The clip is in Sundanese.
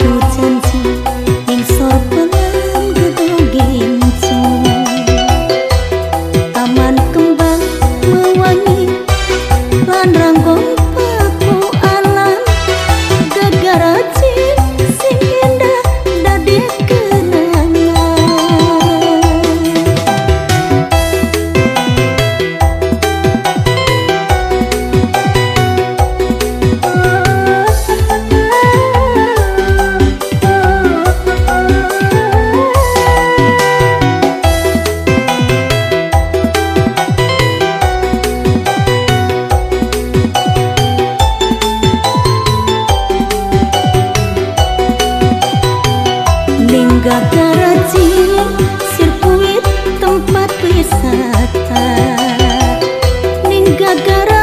不见尽。Boga sirkuit tempat wisata. Ning gara